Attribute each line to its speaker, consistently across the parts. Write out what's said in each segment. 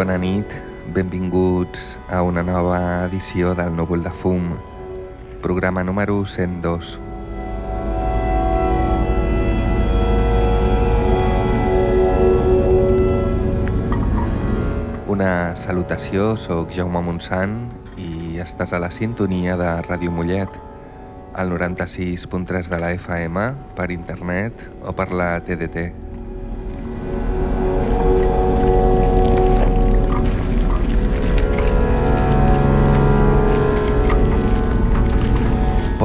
Speaker 1: bona nit. Benvinguts a una nova edició del Núvol de Fum, programa número 102. Una salutació, sóc Jaume Montsant i estàs a la sintonia de Ràdio Mollet, al 96.3 de la FM, per internet o per la TDT.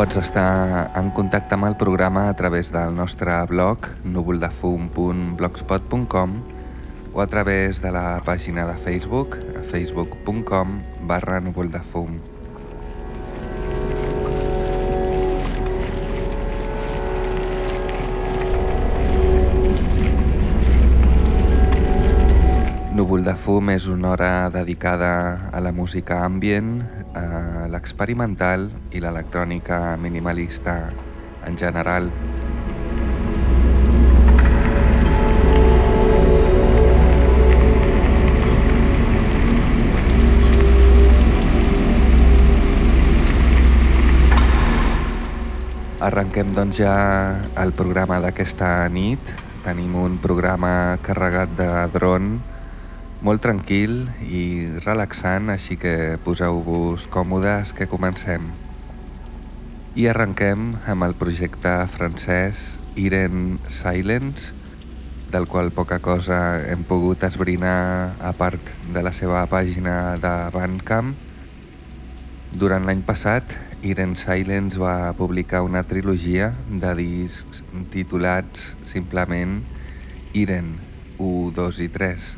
Speaker 1: Pots estar en contacte amb el programa a través del nostre blog núvoldefum.blogspot.com o a través de la pàgina de Facebook facebook.com barra núvoldefum. Núvol de fum és una hora dedicada a la música ambient, a l'experimental i l'electrònica minimalista en general. Arrenquem doncs ja el programa d'aquesta nit. Tenim un programa carregat de dron molt tranquil i relaxant, així que poseu-vos còmodes que comencem. I arrenquem amb el projecte francès Iren Silence, del qual poca cosa hem pogut esbrinar a part de la seva pàgina de Bandcamp. Durant l'any passat, Iren Silence va publicar una trilogia de discs titulats simplement Iren 1, 2 i 3,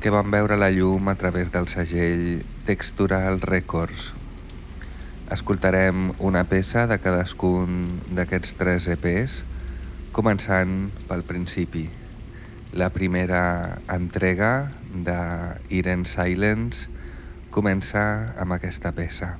Speaker 1: que van veure la llum a través del segell Textural Records. Escoltarem una peça de cadascun d'aquests tres EPs, començant pel principi. La primera entrega de Iren Silence comença amb aquesta peça.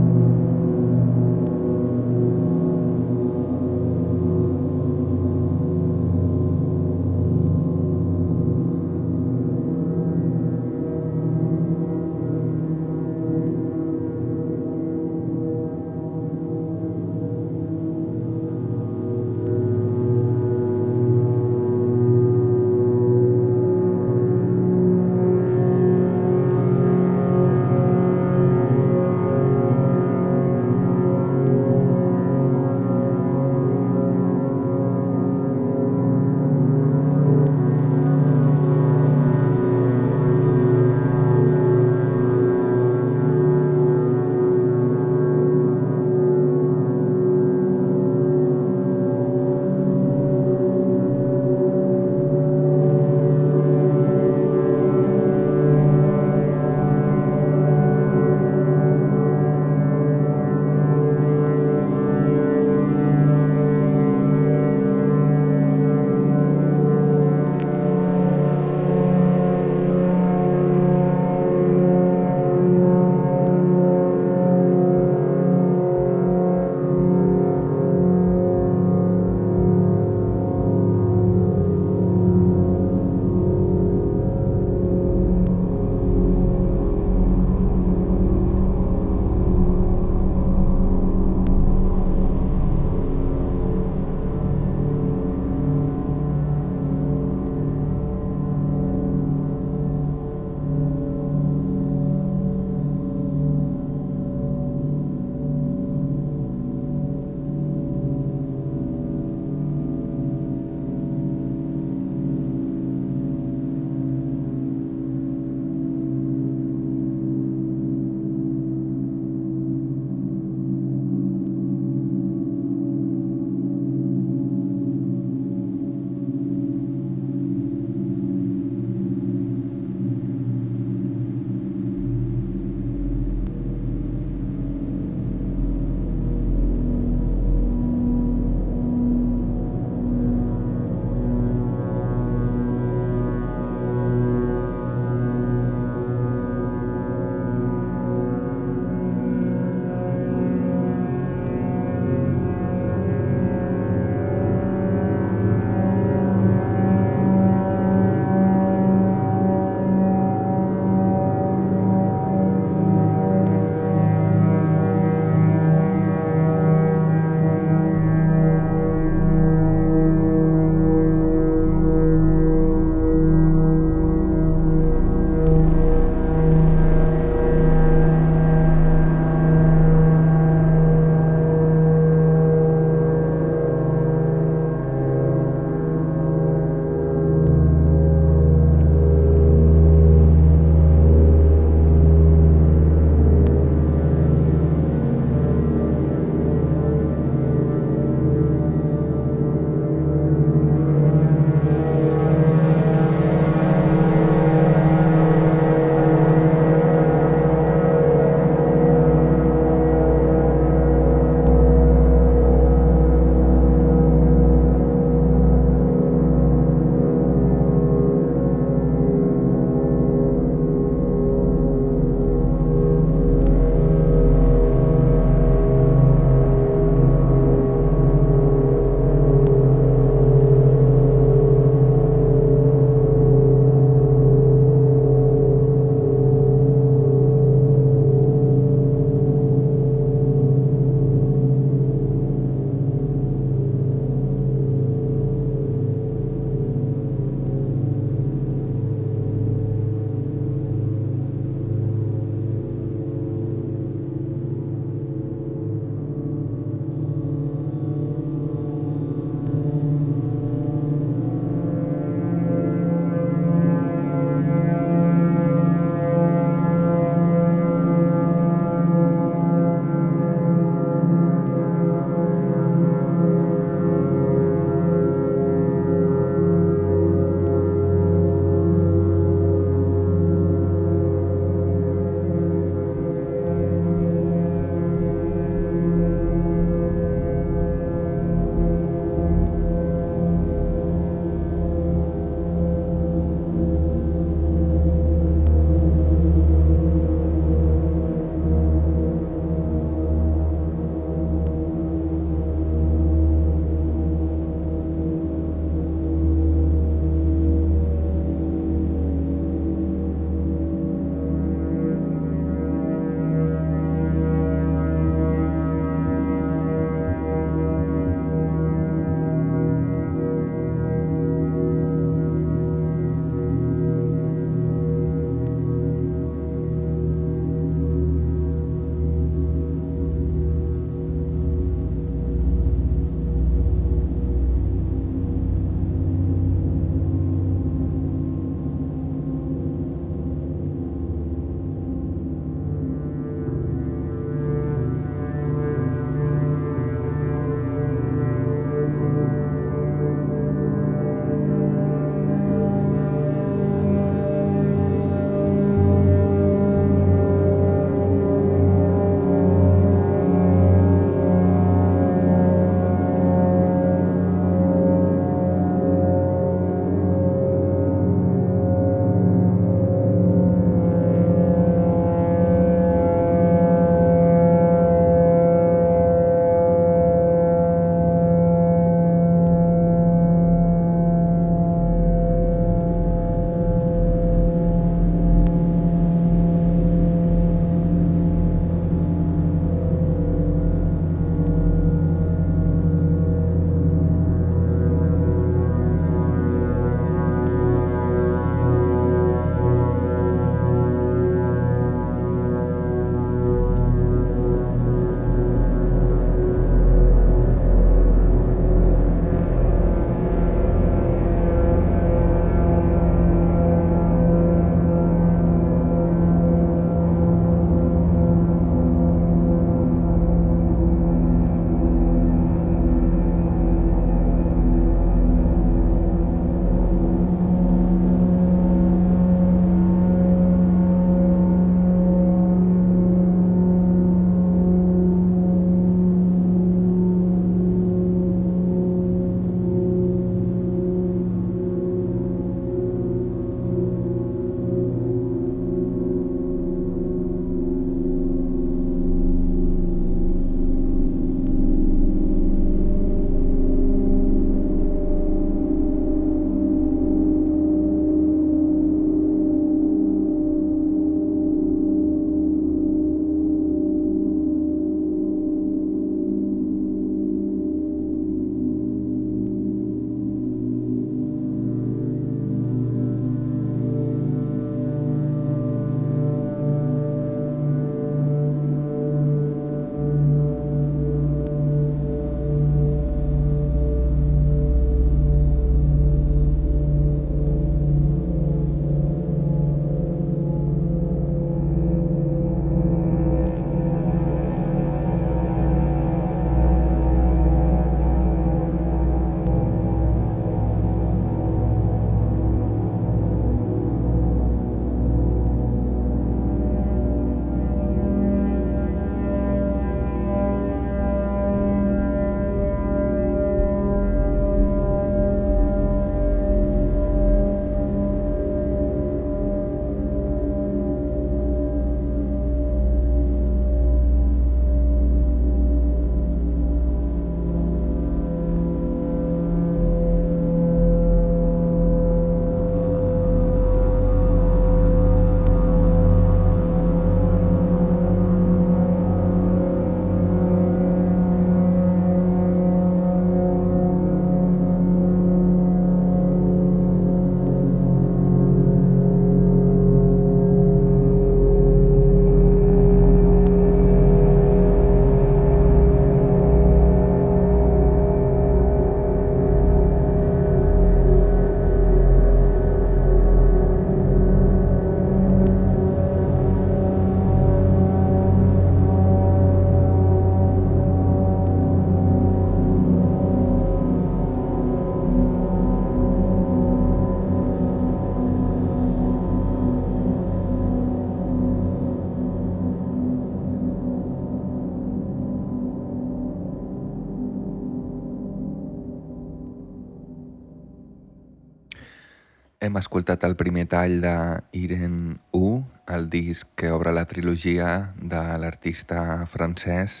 Speaker 1: Hem escoltat el primer tall de Iren U, el disc que obre la trilogia de l'artista francès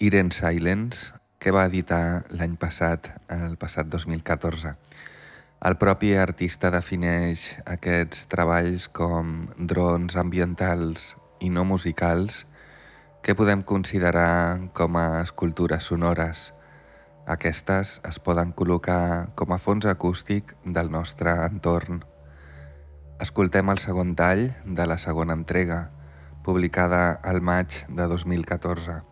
Speaker 1: Iren Silence, que va editar l'any passat, el passat 2014. El propi artista defineix aquests treballs com drons ambientals i no musicals que podem considerar com a escultures sonores, aquestes es poden col·locar com a fons acústic del nostre entorn. Escoltem el segon tall de la segona entrega, publicada al maig de 2014.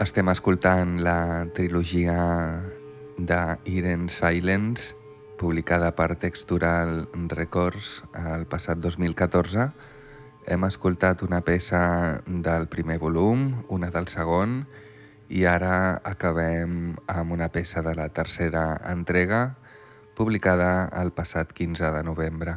Speaker 1: Estem escoltant la trilogia de Iren Silence, publicada per Textural Records el passat 2014. Hem escoltat una peça del primer volum, una del segon, i ara acabem amb una peça de la tercera entrega, publicada el passat 15 de novembre.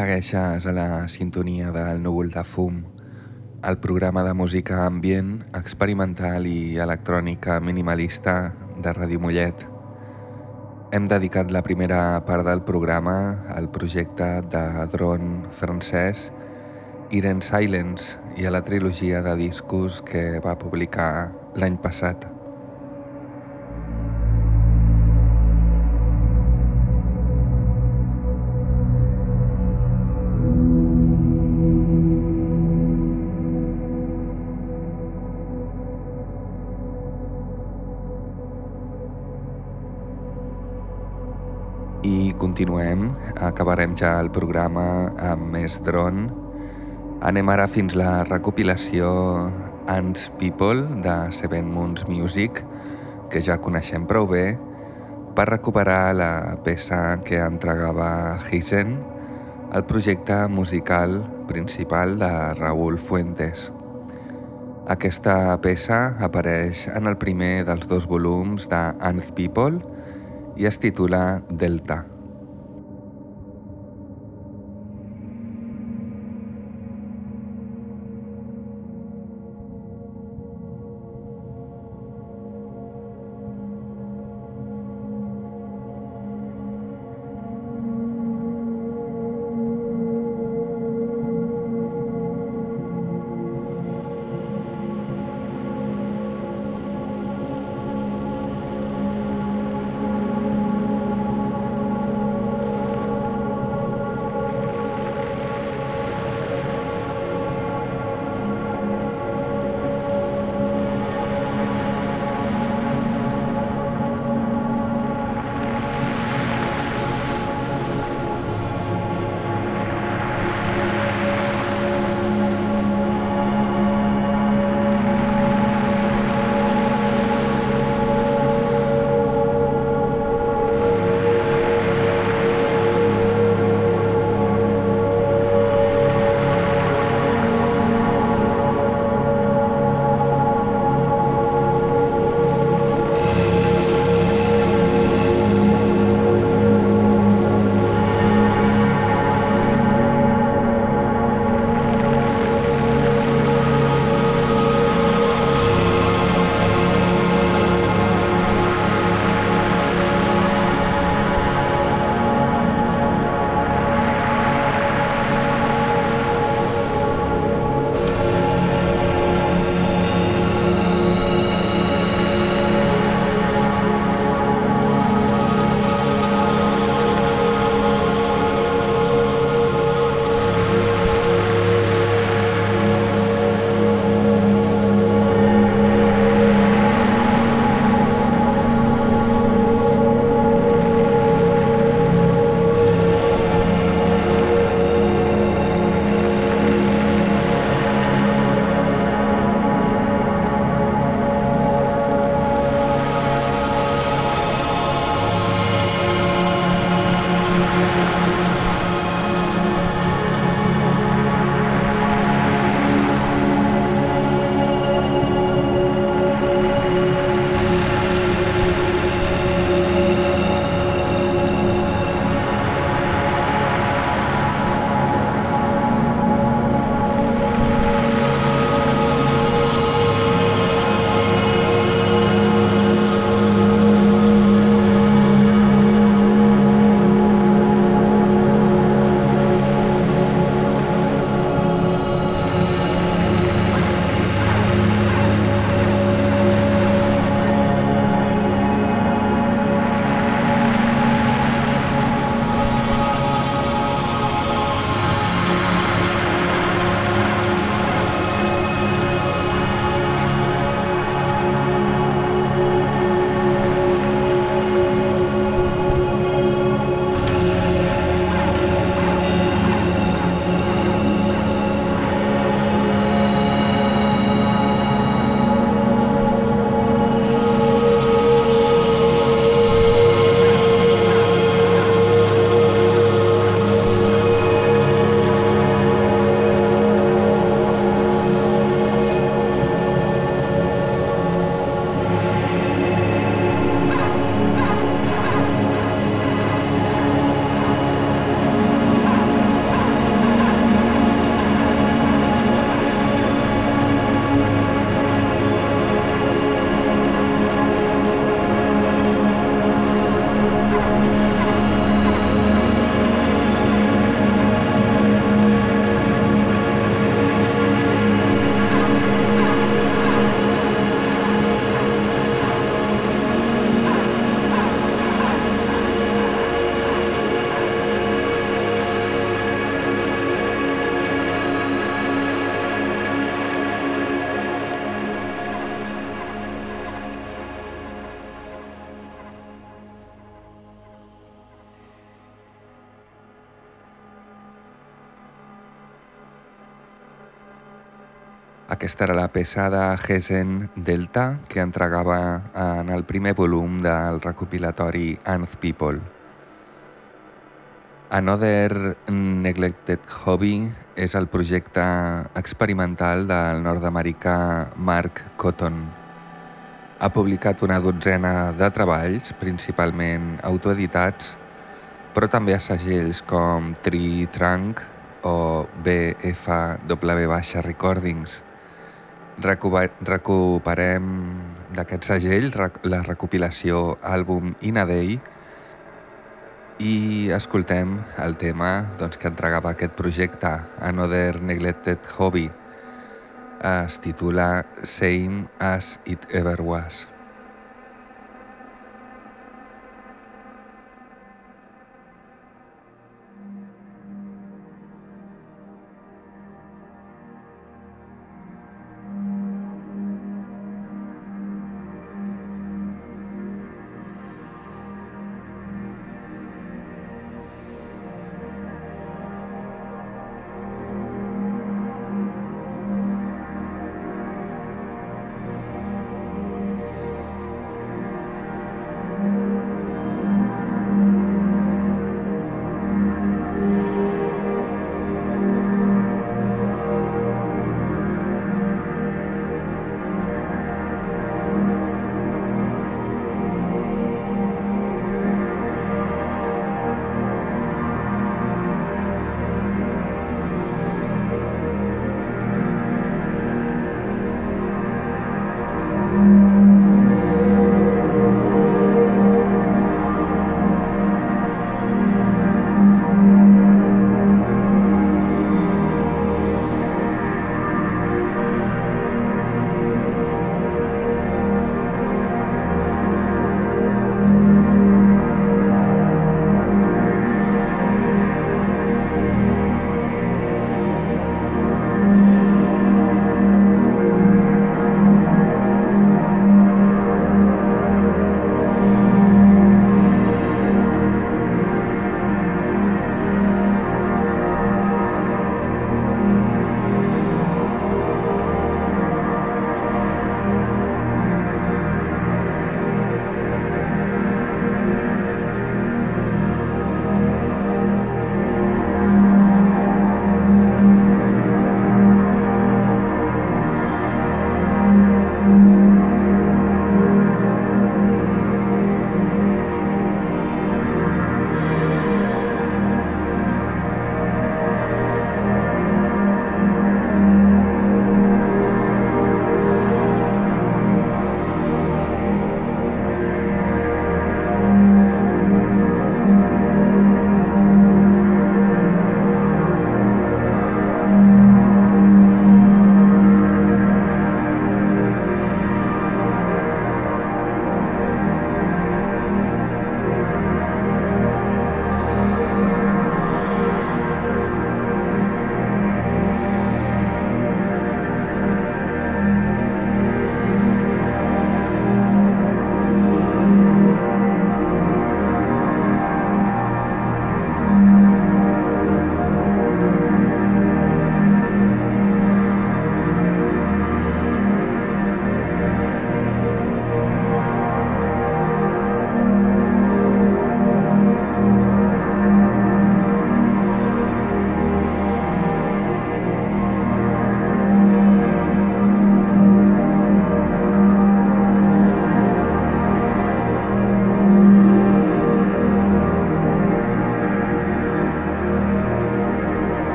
Speaker 1: Segueixes a la sintonia del núvol de fum, el programa de música ambient, experimental i electrònica minimalista de Ràdio Mollet. Hem dedicat la primera part del programa al projecte de dron francès Iren Silence i a la trilogia de discos que va publicar l'any passat. Continuem, acabarem ja el programa amb més dron. Anem ara fins la recopilació Ants People de Seven Moons Music, que ja coneixem prou bé, per recuperar la peça que entregava Hisen, el projecte musical principal de Raúl Fuentes. Aquesta peça apareix en el primer dels dos volums de Ants People i es titula Delta. Aquesta era la peça de Hesen Delta que entregava en el primer volum del recopilatori Nth People. Another Neglected Hobby és el projecte experimental del nord-americà Mark Cotton. Ha publicat una dotzena de treballs, principalment autoeditats, però també a segells com Tree Trunk o BFW Recordings. Recuperem d'aquest segell la recopilació àlbum In a Day i escoltem el tema doncs, que entregava aquest projecte, Another Neglected Hobby. Es titula Same as It Ever Was.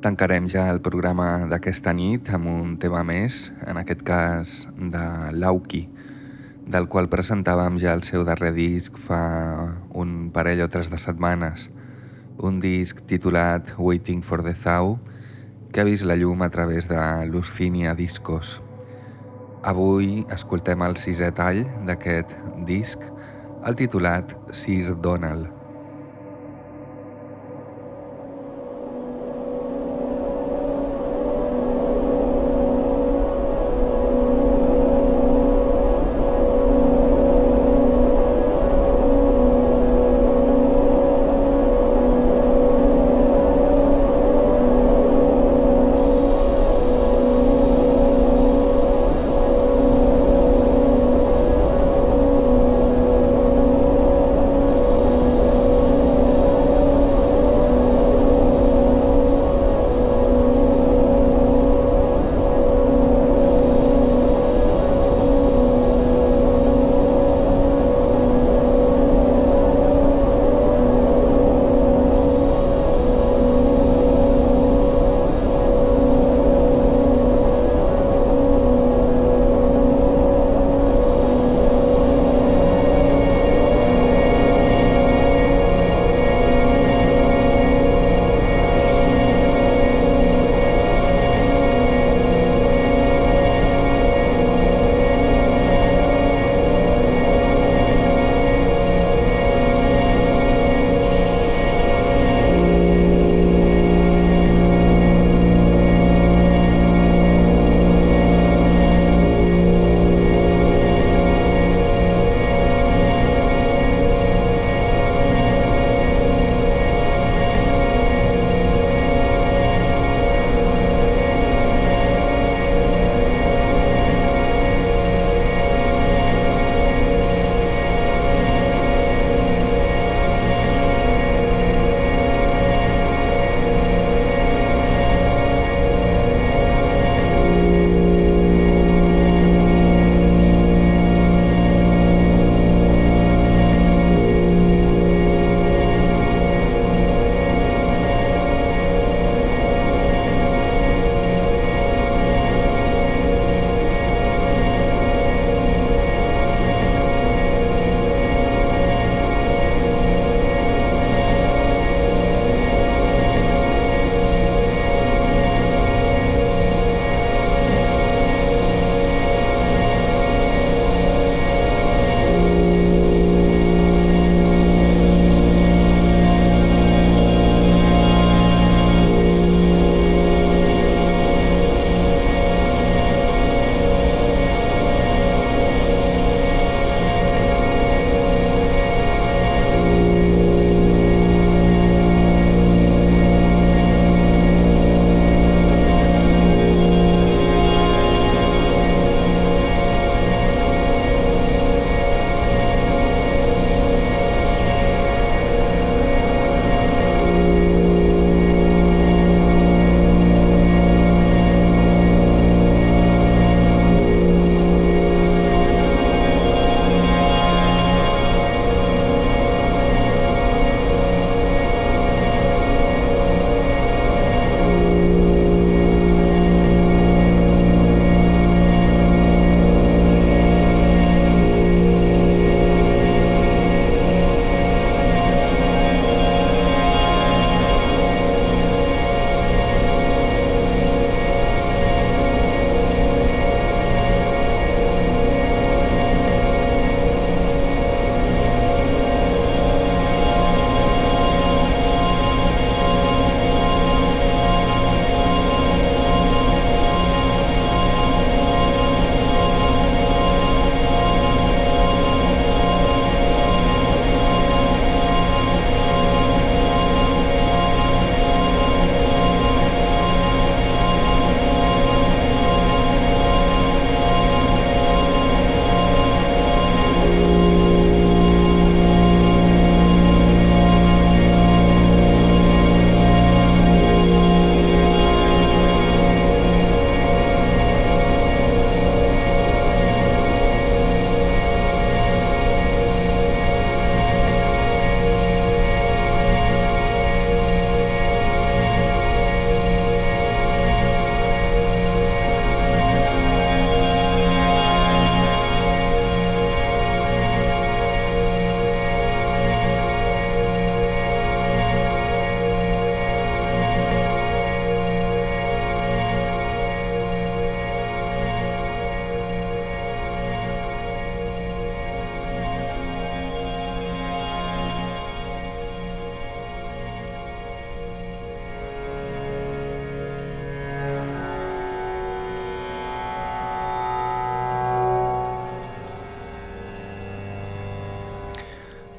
Speaker 1: Tancarem ja el programa d'aquesta nit amb un tema més, en aquest cas de Lauki, del qual presentàvem ja el seu darrer disc fa un parell o tres de setmanes, un disc titulat Waiting for the Thaw, que ha vist la llum a través de Lucinia Discos. Avui escoltem el sisè tall d'aquest disc, el titulat Sir Donald.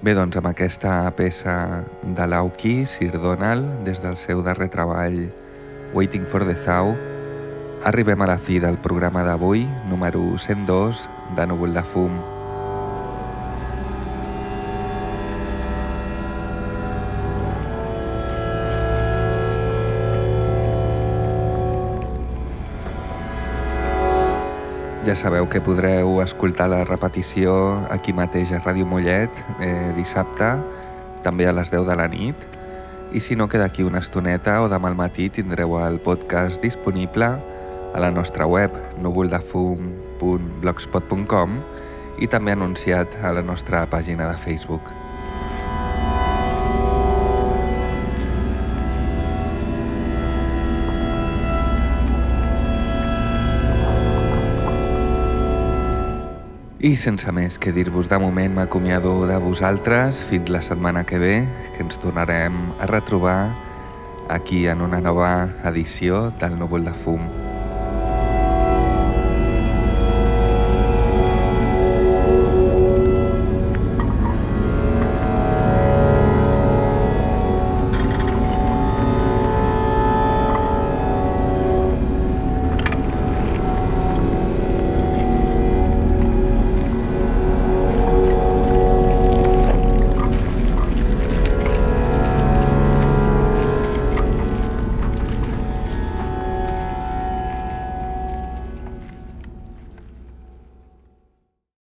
Speaker 1: Bé, doncs amb aquesta peça de l'Auki, Sir Donald, des del seu darrer treball Waiting for the Thaw, arribem a la fi del programa d'avui, número 102 de Núvol de Fum. Ja sabeu que podreu escoltar la repetició aquí mateix a Ràdio Mollet eh, dissabte, també a les 10 de la nit. I si no, que d'aquí una estoneta o demà al matí tindreu el podcast disponible a la nostra web núvoldefum.blogspot.com i també anunciat a la nostra pàgina de Facebook. I sense més que dir-vos de moment m'acomiado de vosaltres fins la setmana que ve, que ens tornarem a retrobar aquí en una nova edició del Núvol de Fum.